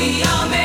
We are made.